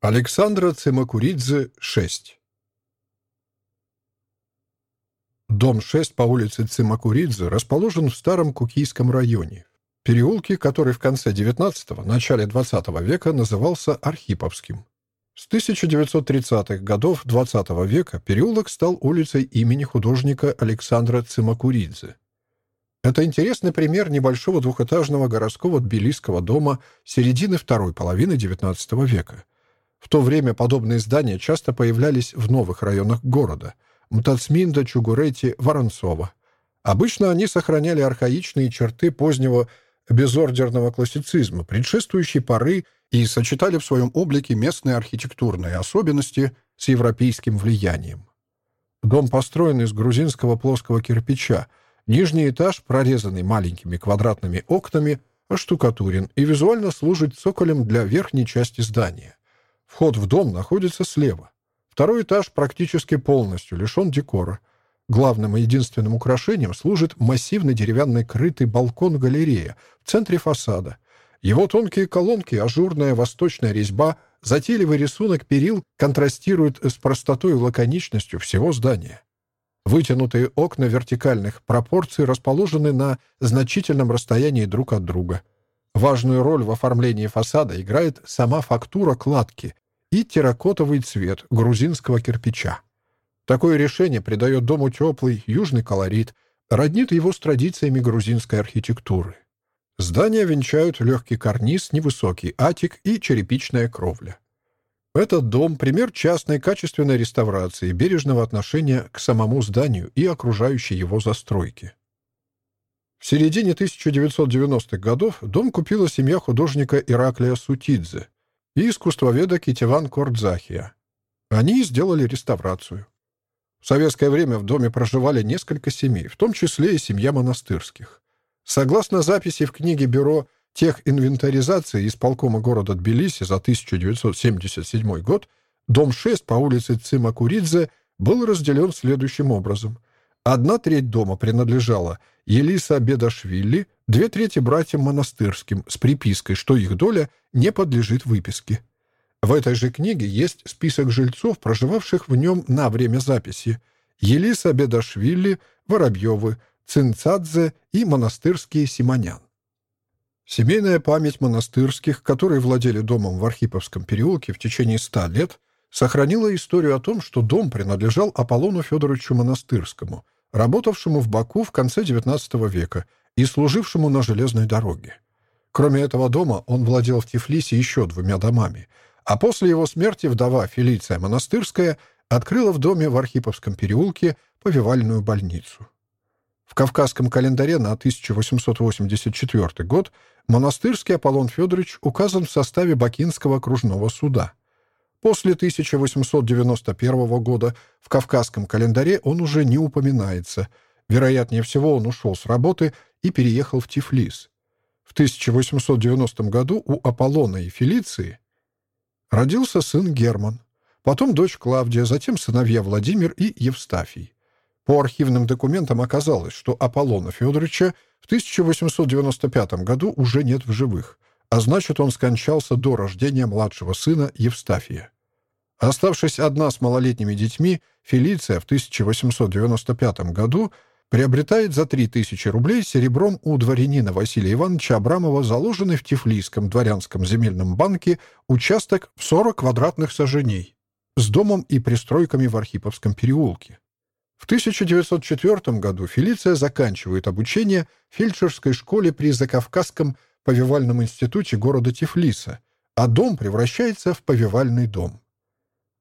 Александра Цимакуридзе, 6. Дом 6 по улице Цимакуридзе расположен в старом Кукийском районе, переулке, который в конце XIX – начале XX века назывался Архиповским. С 1930-х годов XX века переулок стал улицей имени художника Александра Цимакуридзе. Это интересный пример небольшого двухэтажного городского тбилисского дома середины второй половины XIX века – в то время подобные здания часто появлялись в новых районах города – Мтацминда, Чугурети, Воронцова. Обычно они сохраняли архаичные черты позднего безордерного классицизма, предшествующей поры, и сочетали в своем облике местные архитектурные особенности с европейским влиянием. Дом построен из грузинского плоского кирпича, нижний этаж, прорезанный маленькими квадратными окнами, оштукатурен и визуально служит цоколем для верхней части здания. Вход в дом находится слева. Второй этаж практически полностью лишен декора. Главным и единственным украшением служит массивный деревянный крытый балкон-галерея в центре фасада. Его тонкие колонки, ажурная восточная резьба, затейливый рисунок перил контрастируют с простотой и лаконичностью всего здания. Вытянутые окна вертикальных пропорций расположены на значительном расстоянии друг от друга — Важную роль в оформлении фасада играет сама фактура кладки и терракотовый цвет грузинского кирпича. Такое решение придает дому теплый южный колорит, роднит его с традициями грузинской архитектуры. Здания венчают легкий карниз, невысокий атик и черепичная кровля. Этот дом — пример частной качественной реставрации, бережного отношения к самому зданию и окружающей его застройке. В середине 1990-х годов дом купила семья художника Ираклия Сутидзе и искусствоведа Китеван Кордзахия. Они сделали реставрацию. В советское время в доме проживали несколько семей, в том числе и семья монастырских. Согласно записи в книге Бюро техинвентаризации исполкома города Тбилиси за 1977 год, дом 6 по улице Цимакуридзе был разделен следующим образом. Одна треть дома принадлежала Елиса Бедашвили, две трети братьям монастырским, с припиской, что их доля не подлежит выписке. В этой же книге есть список жильцов, проживавших в нем на время записи. Елиса Бедашвили, Воробьевы, Цинцадзе и монастырские Симонян. Семейная память монастырских, которые владели домом в Архиповском переулке в течение ста лет, сохранила историю о том, что дом принадлежал Аполлону Федоровичу Монастырскому – работавшему в Баку в конце XIX века и служившему на железной дороге. Кроме этого дома, он владел в Тифлисе еще двумя домами, а после его смерти вдова Фелиция Монастырская открыла в доме в Архиповском переулке повивальную больницу. В Кавказском календаре на 1884 год монастырский Аполлон Федорович указан в составе Бакинского окружного суда. После 1891 года в Кавказском календаре он уже не упоминается. Вероятнее всего, он ушел с работы и переехал в Тифлис. В 1890 году у Аполлона и Фелиции родился сын Герман, потом дочь Клавдия, затем сыновья Владимир и Евстафий. По архивным документам оказалось, что Аполлона Федоровича в 1895 году уже нет в живых а значит, он скончался до рождения младшего сына Евстафия. Оставшись одна с малолетними детьми, Фелиция в 1895 году приобретает за 3000 рублей серебром у дворянина Василия Ивановича Абрамова заложенный в Тифлийском дворянском земельном банке участок в 40 квадратных саженей с домом и пристройками в Архиповском переулке. В 1904 году Фелиция заканчивает обучение в фельдшерской школе при Закавказском повивальном институте города Тифлиса, а дом превращается в повивальный дом.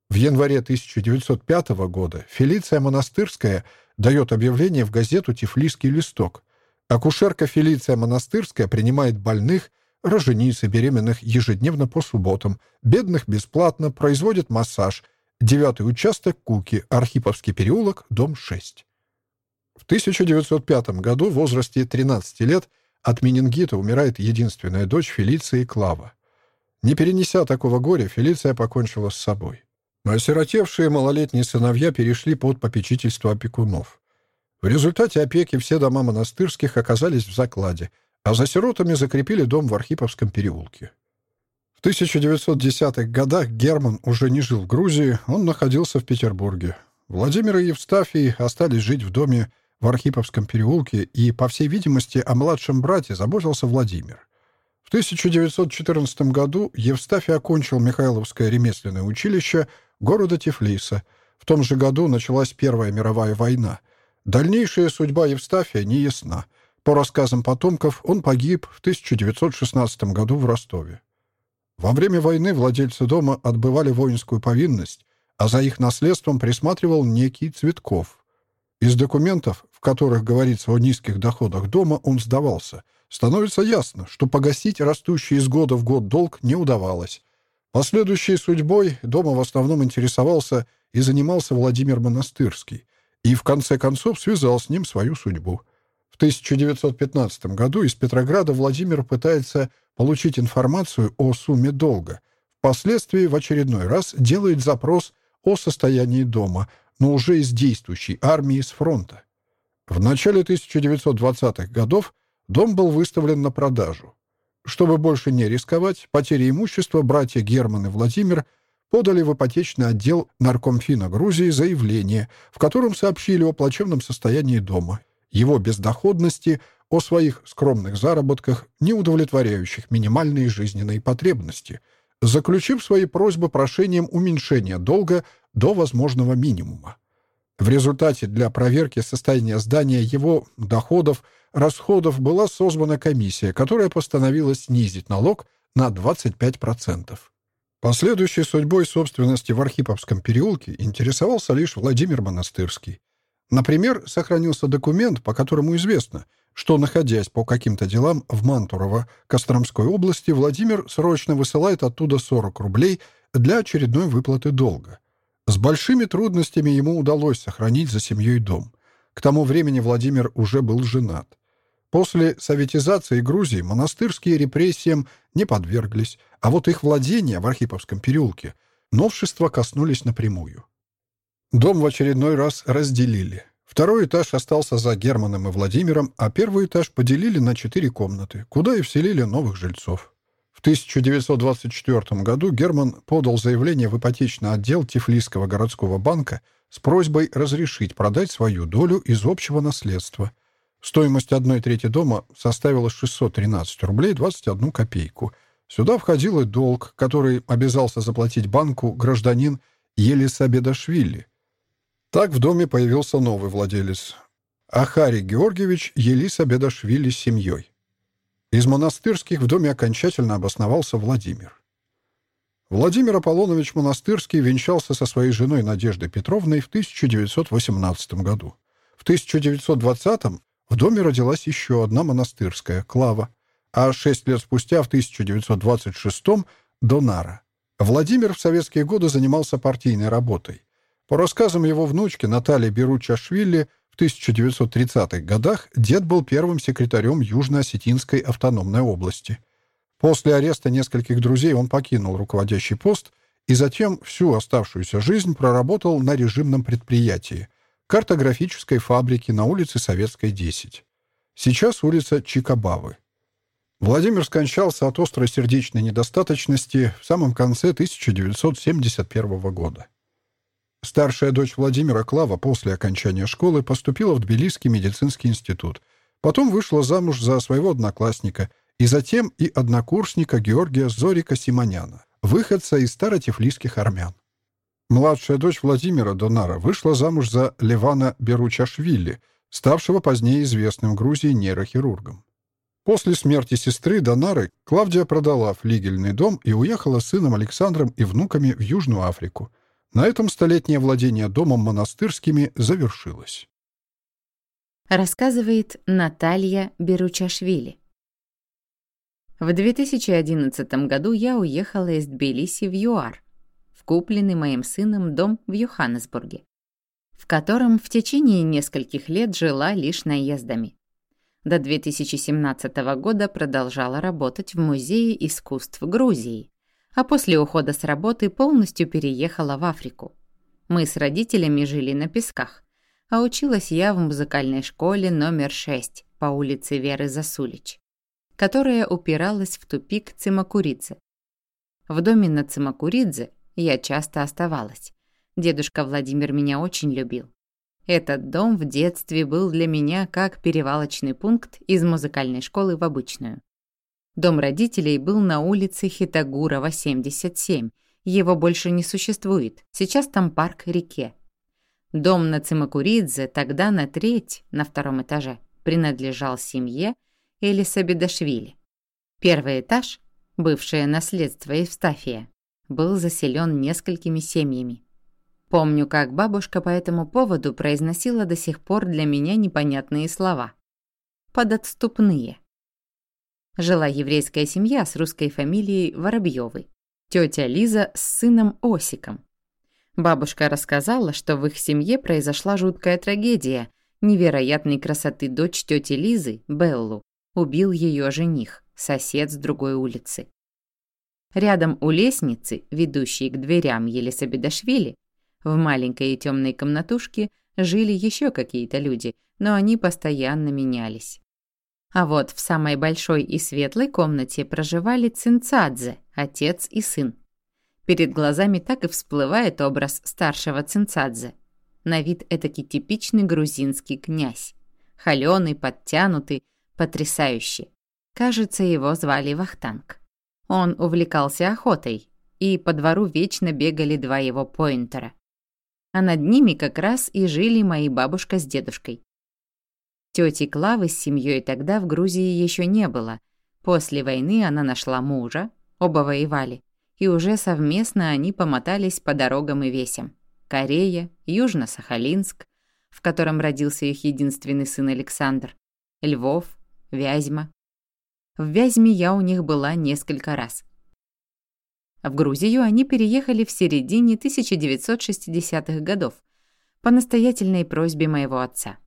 В январе 1905 года Фелиция Монастырская дает объявление в газету «Тифлисский листок». Акушерка Фелиция Монастырская принимает больных, рожениц и беременных ежедневно по субботам, бедных бесплатно, производит массаж. Девятый участок Куки, Архиповский переулок, дом 6. В 1905 году в возрасте 13 лет от менингита умирает единственная дочь Фелиции Клава. Не перенеся такого горя, Фелиция покончила с собой. Осиротевшие малолетние сыновья перешли под попечительство опекунов. В результате опеки все дома монастырских оказались в закладе, а за сиротами закрепили дом в Архиповском переулке. В В 1910-х годах Герман уже не жил в Грузии, он находился в Петербурге. Владимир и Евстафий остались жить в доме в Архиповском переулке, и, по всей видимости, о младшем брате заботился Владимир. В 1914 году Евстафий окончил Михайловское ремесленное училище города Тифлиса. В том же году началась Первая мировая война. Дальнейшая судьба Евстафия не ясна. По рассказам потомков, он погиб в 1916 году в Ростове. Во время войны владельцы дома отбывали воинскую повинность, а за их наследством присматривал некий Цветков. Из документов, в которых говорится о низких доходах дома, он сдавался. Становится ясно, что погасить растущий из года в год долг не удавалось. Последующей судьбой дома в основном интересовался и занимался Владимир Монастырский, и в конце концов связал с ним свою судьбу. В 1915 году из Петрограда Владимир пытается получить информацию о сумме долга. Впоследствии в очередной раз делает запрос о состоянии дома, но уже из действующей армии с фронта. В начале 1920-х годов дом был выставлен на продажу. Чтобы больше не рисковать, потери имущества братья Герман и Владимир подали в ипотечный отдел Наркомфина Грузии заявление, в котором сообщили о плачевном состоянии дома, его бездоходности – о своих скромных заработках, не удовлетворяющих минимальные жизненные потребности, заключив свои просьбы прошением уменьшения долга до возможного минимума. В результате для проверки состояния здания его доходов, расходов была созвана комиссия, которая постановила снизить налог на 25%. Последующей судьбой собственности в Архиповском переулке интересовался лишь Владимир Монастырский. Например, сохранился документ, по которому известно, что, находясь по каким-то делам в Мантурово, Костромской области, Владимир срочно высылает оттуда 40 рублей для очередной выплаты долга. С большими трудностями ему удалось сохранить за семьей дом. К тому времени Владимир уже был женат. После советизации Грузии монастырские репрессиям не подверглись, а вот их владения в Архиповском переулке новшества коснулись напрямую. Дом в очередной раз разделили. Второй этаж остался за Германом и Владимиром, а первый этаж поделили на четыре комнаты, куда и вселили новых жильцов. В 1924 году Герман подал заявление в ипотечный отдел Тифлисского городского банка с просьбой разрешить продать свою долю из общего наследства. Стоимость одной трети дома составила 613 рублей 21 копейку. Сюда входил и долг, который обязался заплатить банку гражданин Елисабедашвили – так в доме появился новый владелец. Ахари Георгиевич Елис Абедашвили с семьей. Из монастырских в доме окончательно обосновался Владимир. Владимир Аполлонович Монастырский венчался со своей женой Надеждой Петровной в 1918 году. В 1920 в доме родилась еще одна монастырская, Клава, а шесть лет спустя, в 1926 Донара. Владимир в советские годы занимался партийной работой. По рассказам его внучки Натальи Беручашвили, в 1930-х годах дед был первым секретарем Южно-Осетинской автономной области. После ареста нескольких друзей он покинул руководящий пост и затем всю оставшуюся жизнь проработал на режимном предприятии – картографической фабрике на улице Советской, 10. Сейчас улица Чикабавы. Владимир скончался от острой сердечной недостаточности в самом конце 1971 года. Старшая дочь Владимира Клава после окончания школы поступила в Тбилисский медицинский институт. Потом вышла замуж за своего одноклассника и затем и однокурсника Георгия Зорика Симоняна, выходца из старотифлийских армян. Младшая дочь Владимира Донара вышла замуж за Левана Беручашвили, ставшего позднее известным в Грузии нейрохирургом. После смерти сестры Донары Клавдия продала флигельный дом и уехала с сыном Александром и внуками в Южную Африку – на этом столетнее владение домом монастырскими завершилось. Рассказывает Наталья Беручашвили. В 2011 году я уехала из Тбилиси в ЮАР, в купленный моим сыном дом в Йоханнесбурге, в котором в течение нескольких лет жила лишь наездами. До 2017 года продолжала работать в Музее искусств Грузии, а после ухода с работы полностью переехала в Африку. Мы с родителями жили на Песках, а училась я в музыкальной школе номер 6 по улице Веры Засулич, которая упиралась в тупик Цимакурицы. В доме на Цимакуридзе я часто оставалась. Дедушка Владимир меня очень любил. Этот дом в детстве был для меня как перевалочный пункт из музыкальной школы в обычную. Дом родителей был на улице Хитагурова, 77. Его больше не существует. Сейчас там парк реке. Дом на Цимакуридзе тогда на треть, на втором этаже, принадлежал семье Элиса Бедашвили. Первый этаж, бывшее наследство Евстафия, был заселен несколькими семьями. Помню, как бабушка по этому поводу произносила до сих пор для меня непонятные слова. Подотступные. Жила еврейская семья с русской фамилией Воробьёвы. Тётя Лиза с сыном Осиком. Бабушка рассказала, что в их семье произошла жуткая трагедия. Невероятной красоты дочь тёти Лизы, Беллу, убил её жених, сосед с другой улицы. Рядом у лестницы, ведущей к дверям Елисабедашвили, в маленькой и темной комнатушке жили еще какие-то люди, но они постоянно менялись. А вот в самой большой и светлой комнате проживали Цинцадзе, отец и сын. Перед глазами так и всплывает образ старшего Цинцадзе. На вид этакий типичный грузинский князь. Холёный, подтянутый, потрясающий. Кажется, его звали Вахтанг. Он увлекался охотой, и по двору вечно бегали два его поинтера а над ними как раз и жили мои бабушка с дедушкой. Тети Клавы с семьей тогда в Грузии еще не было. После войны она нашла мужа, оба воевали, и уже совместно они помотались по дорогам и весям. Корея, Южно-Сахалинск, в котором родился их единственный сын Александр, Львов, Вязьма. В Вязьме я у них была несколько раз. В Грузию они переехали в середине 1960-х годов по настоятельной просьбе моего отца.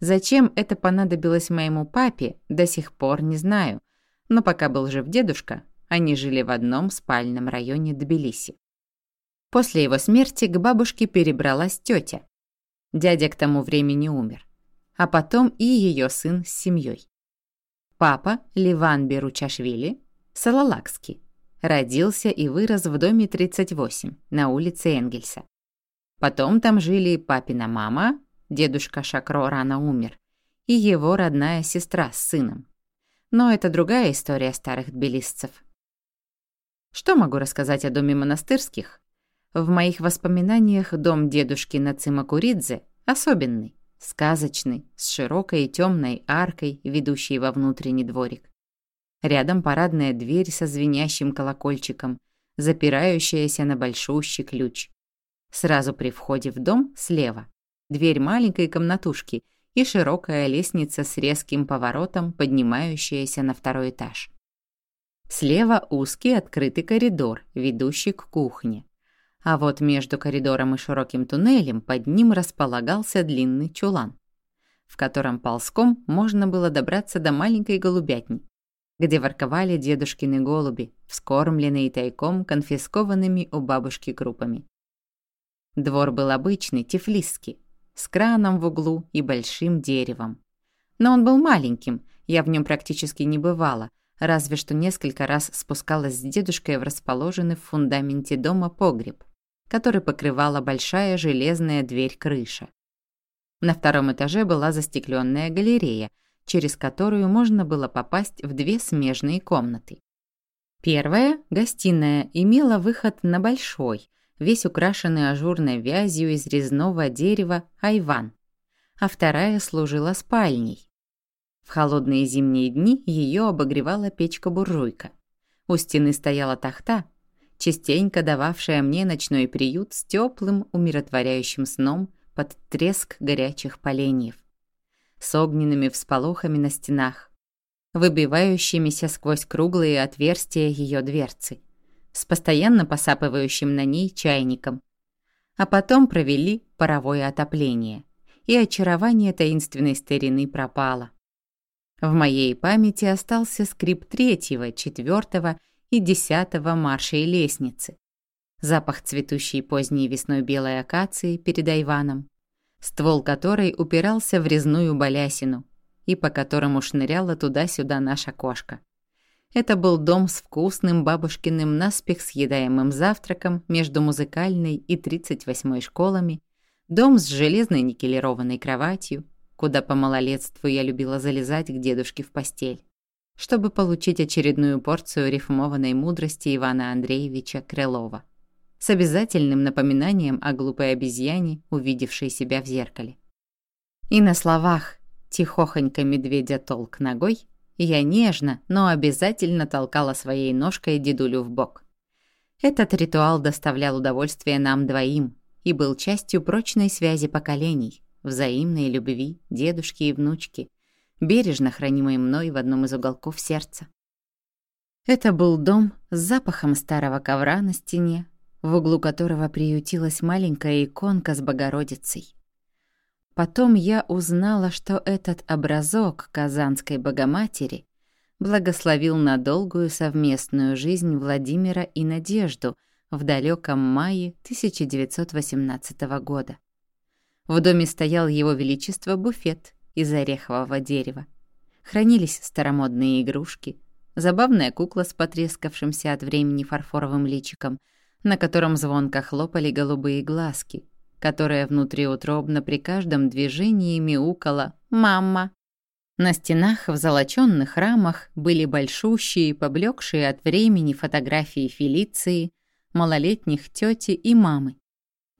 Зачем это понадобилось моему папе, до сих пор не знаю, но пока был жив дедушка, они жили в одном спальном районе Тбилиси. После его смерти к бабушке перебралась тетя. Дядя к тому времени умер. А потом и ее сын с семьей. Папа, Ливан Беручашвили, Салалакский, Родился и вырос в доме 38 на улице Энгельса. Потом там жили папина мама, дедушка Шакро рано умер, и его родная сестра с сыном. Но это другая история старых тбилисцев. Что могу рассказать о доме монастырских? В моих воспоминаниях дом дедушки Нацима Куридзе особенный, сказочный, с широкой и темной аркой, ведущей во внутренний дворик. Рядом парадная дверь со звенящим колокольчиком, запирающаяся на большущий ключ. Сразу при входе в дом слева дверь маленькой комнатушки и широкая лестница с резким поворотом, поднимающаяся на второй этаж. Слева узкий открытый коридор, ведущий к кухне. А вот между коридором и широким туннелем под ним располагался длинный чулан, в котором ползком можно было добраться до маленькой голубятни, где ворковали дедушкины голуби, вскормленные тайком конфискованными у бабушки крупами. Двор был обычный, тифлисский, с краном в углу и большим деревом. Но он был маленьким, я в нем практически не бывала, разве что несколько раз спускалась с дедушкой в расположенный в фундаменте дома погреб, который покрывала большая железная дверь-крыша. На втором этаже была застекленная галерея, через которую можно было попасть в две смежные комнаты. Первая, гостиная, имела выход на большой, весь украшенный ажурной вязью из резного дерева айван, а вторая служила спальней. В холодные зимние дни ее обогревала печка-буржуйка. У стены стояла тахта, частенько дававшая мне ночной приют с теплым, умиротворяющим сном под треск горячих поленьев с огненными всполохами на стенах, выбивающимися сквозь круглые отверстия ее дверцы, с постоянно посапывающим на ней чайником. А потом провели паровое отопление, и очарование таинственной старины пропало. В моей памяти остался скрип третьего, четвертого и десятого маршей лестницы, запах цветущей поздней весной белой акации перед Айваном, ствол которой упирался в резную балясину и по которому шныряла туда-сюда наша кошка. Это был дом с вкусным бабушкиным наспех съедаемым завтраком между музыкальной и 38-й школами, дом с железной никелированной кроватью, куда по малолетству я любила залезать к дедушке в постель, чтобы получить очередную порцию рифмованной мудрости Ивана Андреевича Крылова с обязательным напоминанием о глупой обезьяне, увидевшей себя в зеркале. И на словах «тихохонько медведя толк ногой» я нежно, но обязательно толкала своей ножкой дедулю в бок. Этот ритуал доставлял удовольствие нам двоим и был частью прочной связи поколений, взаимной любви дедушки и внучки, бережно хранимой мной в одном из уголков сердца. Это был дом с запахом старого ковра на стене, в углу которого приютилась маленькая иконка с Богородицей. Потом я узнала, что этот образок Казанской Богоматери благословил на долгую совместную жизнь Владимира и Надежду в далеком мае 1918 года. В доме стоял его величество буфет из орехового дерева. Хранились старомодные игрушки, забавная кукла с потрескавшимся от времени фарфоровым личиком — на котором звонко хлопали голубые глазки, которая внутриутробно при каждом движении мяукала «Мама!». На стенах в золочённых рамах были большущие, поблекшие от времени фотографии Фелиции, малолетних тети и мамы,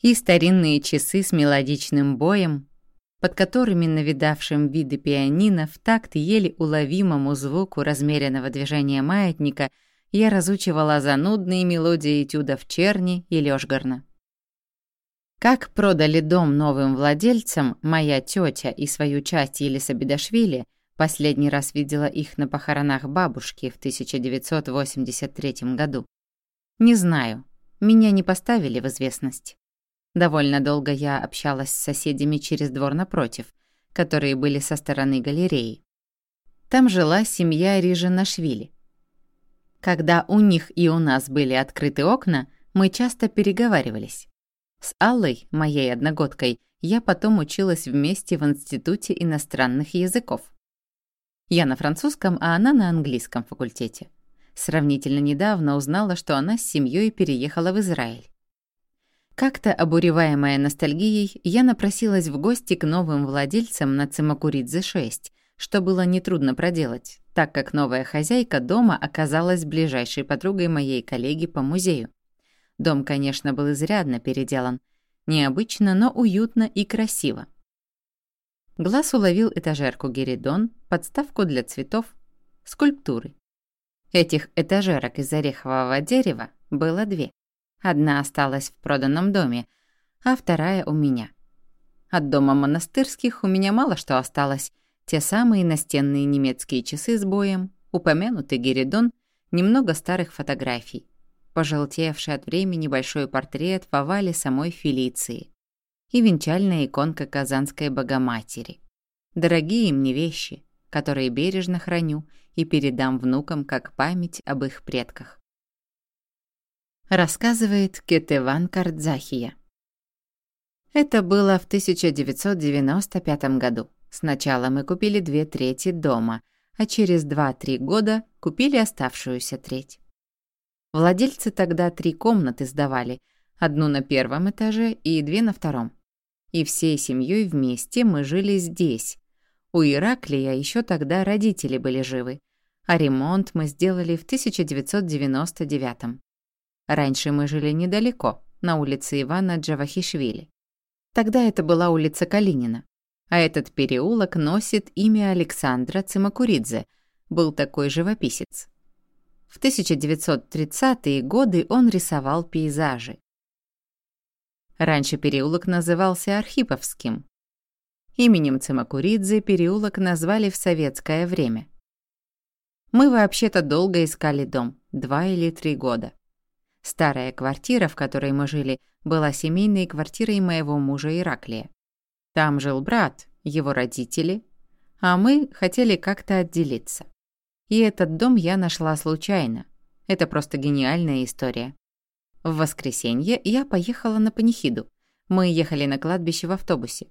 и старинные часы с мелодичным боем, под которыми навидавшим виды пианино в такт еле уловимому звуку размеренного движения маятника – я разучивала занудные мелодии этюдов Черни и Лёшгарна. Как продали дом новым владельцам, моя тетя и свою часть Елисабедашвили последний раз видела их на похоронах бабушки в 1983 году. Не знаю, меня не поставили в известность. Довольно долго я общалась с соседями через двор напротив, которые были со стороны галереи. Там жила семья Рижинашвили. Когда у них и у нас были открыты окна, мы часто переговаривались. С Аллой, моей одногодкой, я потом училась вместе в Институте иностранных языков. Я на французском, а она на английском факультете. Сравнительно недавно узнала, что она с семьей переехала в Израиль. Как-то, обуреваемая ностальгией, я напросилась в гости к новым владельцам на Цимакуридзе-6, что было нетрудно проделать, так как новая хозяйка дома оказалась ближайшей подругой моей коллеги по музею. Дом, конечно, был изрядно переделан. Необычно, но уютно и красиво. Глаз уловил этажерку Геридон, подставку для цветов, скульптуры. Этих этажерок из орехового дерева было две. Одна осталась в проданном доме, а вторая у меня. От дома монастырских у меня мало что осталось, те самые настенные немецкие часы с боем, упомянутый Геридон, немного старых фотографий, пожелтевший от времени большой портрет в овале самой Фелиции и венчальная иконка Казанской Богоматери. Дорогие мне вещи, которые бережно храню и передам внукам как память об их предках. Рассказывает Кетеван Кардзахия. Это было в 1995 году. Сначала мы купили две трети дома, а через 2-3 года купили оставшуюся треть. Владельцы тогда три комнаты сдавали, одну на первом этаже и две на втором. И всей семьей вместе мы жили здесь. У Ираклия еще тогда родители были живы, а ремонт мы сделали в 1999 Раньше мы жили недалеко, на улице Ивана Джавахишвили. Тогда это была улица Калинина а этот переулок носит имя Александра Цимакуридзе, был такой живописец. В 1930-е годы он рисовал пейзажи. Раньше переулок назывался Архиповским. Именем Цимакуридзе переулок назвали в советское время. Мы вообще-то долго искали дом, два или три года. Старая квартира, в которой мы жили, была семейной квартирой моего мужа Ираклия. Там жил брат, его родители, а мы хотели как-то отделиться. И этот дом я нашла случайно. Это просто гениальная история. В воскресенье я поехала на панихиду. Мы ехали на кладбище в автобусе.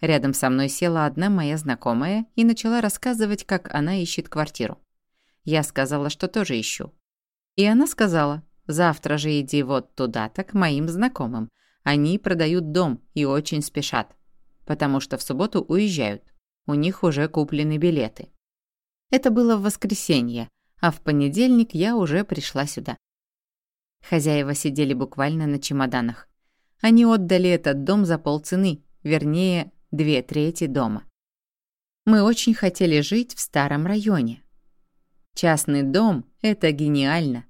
Рядом со мной села одна моя знакомая и начала рассказывать, как она ищет квартиру. Я сказала, что тоже ищу. И она сказала, завтра же иди вот туда-то к моим знакомым. Они продают дом и очень спешат, потому что в субботу уезжают. У них уже куплены билеты. Это было в воскресенье, а в понедельник я уже пришла сюда. Хозяева сидели буквально на чемоданах. Они отдали этот дом за полцены, вернее, две трети дома. Мы очень хотели жить в старом районе. Частный дом – это гениально.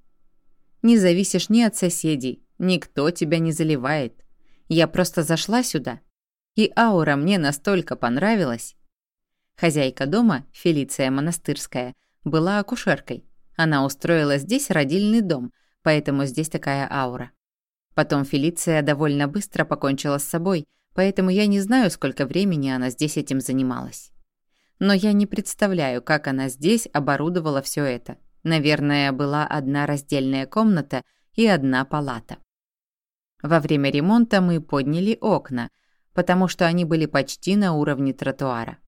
Не зависишь ни от соседей, никто тебя не заливает. Я просто зашла сюда, и аура мне настолько понравилась. Хозяйка дома, Фелиция Монастырская, была акушеркой. Она устроила здесь родильный дом, поэтому здесь такая аура. Потом Фелиция довольно быстро покончила с собой, поэтому я не знаю, сколько времени она здесь этим занималась. Но я не представляю, как она здесь оборудовала все это. Наверное, была одна раздельная комната и одна палата. Во время ремонта мы подняли окна, потому что они были почти на уровне тротуара.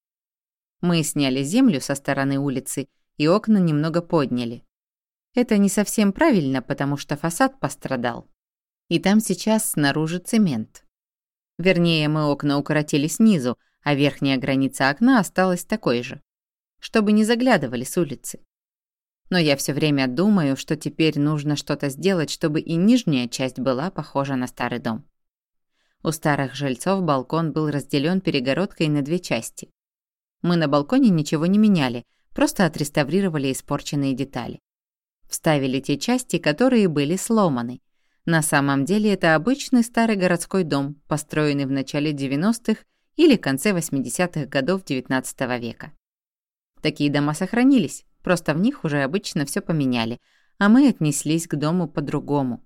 Мы сняли землю со стороны улицы и окна немного подняли. Это не совсем правильно, потому что фасад пострадал. И там сейчас снаружи цемент. Вернее, мы окна укоротили снизу, а верхняя граница окна осталась такой же, чтобы не заглядывали с улицы. Но я все время думаю, что теперь нужно что-то сделать, чтобы и нижняя часть была похожа на старый дом. У старых жильцов балкон был разделен перегородкой на две части. Мы на балконе ничего не меняли, просто отреставрировали испорченные детали. Вставили те части, которые были сломаны. На самом деле это обычный старый городской дом, построенный в начале 90-х или конце 80-х годов XIX века. Такие дома сохранились, просто в них уже обычно все поменяли, а мы отнеслись к дому по-другому.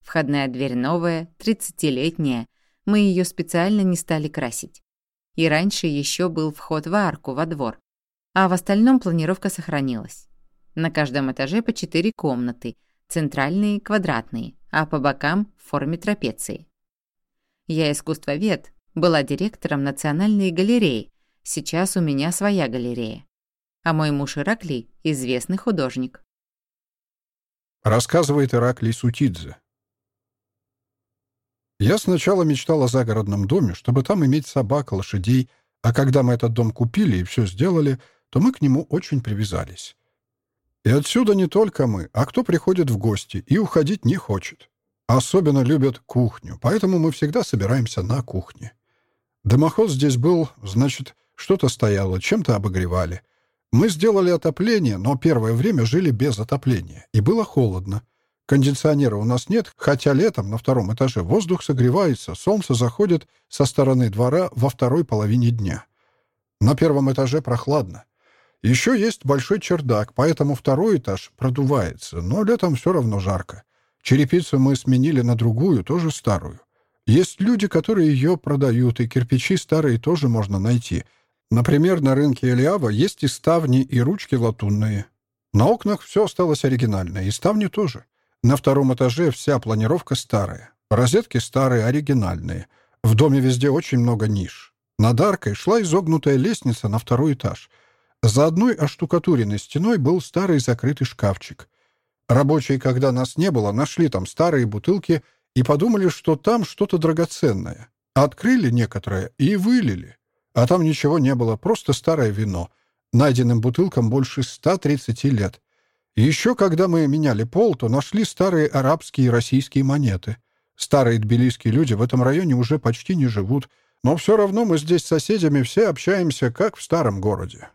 Входная дверь новая, 30-летняя, мы ее специально не стали красить. И раньше еще был вход в арку, во двор. А в остальном планировка сохранилась. На каждом этаже по четыре комнаты, центральные – квадратные, а по бокам – в форме трапеции. Я искусствовед, была директором Национальной галереи, сейчас у меня своя галерея. А мой муж Ираклий – известный художник. Рассказывает Ираклий Сутидзе. Я сначала мечтал о загородном доме, чтобы там иметь собак, лошадей, а когда мы этот дом купили и все сделали, то мы к нему очень привязались. И отсюда не только мы, а кто приходит в гости и уходить не хочет. Особенно любят кухню, поэтому мы всегда собираемся на кухне. Дымоход здесь был, значит, что-то стояло, чем-то обогревали. Мы сделали отопление, но первое время жили без отопления, и было холодно. Кондиционера у нас нет, хотя летом на втором этаже воздух согревается, солнце заходит со стороны двора во второй половине дня. На первом этаже прохладно. Еще есть большой чердак, поэтому второй этаж продувается, но летом все равно жарко. Черепицу мы сменили на другую, тоже старую. Есть люди, которые ее продают, и кирпичи старые тоже можно найти. Например, на рынке Элиава есть и ставни, и ручки латунные. На окнах все осталось оригинальное, и ставни тоже. На втором этаже вся планировка старая. Розетки старые, оригинальные. В доме везде очень много ниш. Над аркой шла изогнутая лестница на второй этаж. За одной оштукатуренной стеной был старый закрытый шкафчик. Рабочие, когда нас не было, нашли там старые бутылки — и подумали, что там что-то драгоценное. Открыли некоторое и вылили. А там ничего не было, просто старое вино. Найденным бутылкам больше 130 лет. Еще когда мы меняли пол, то нашли старые арабские и российские монеты. Старые тбилисские люди в этом районе уже почти не живут, но все равно мы здесь с соседями все общаемся, как в старом городе.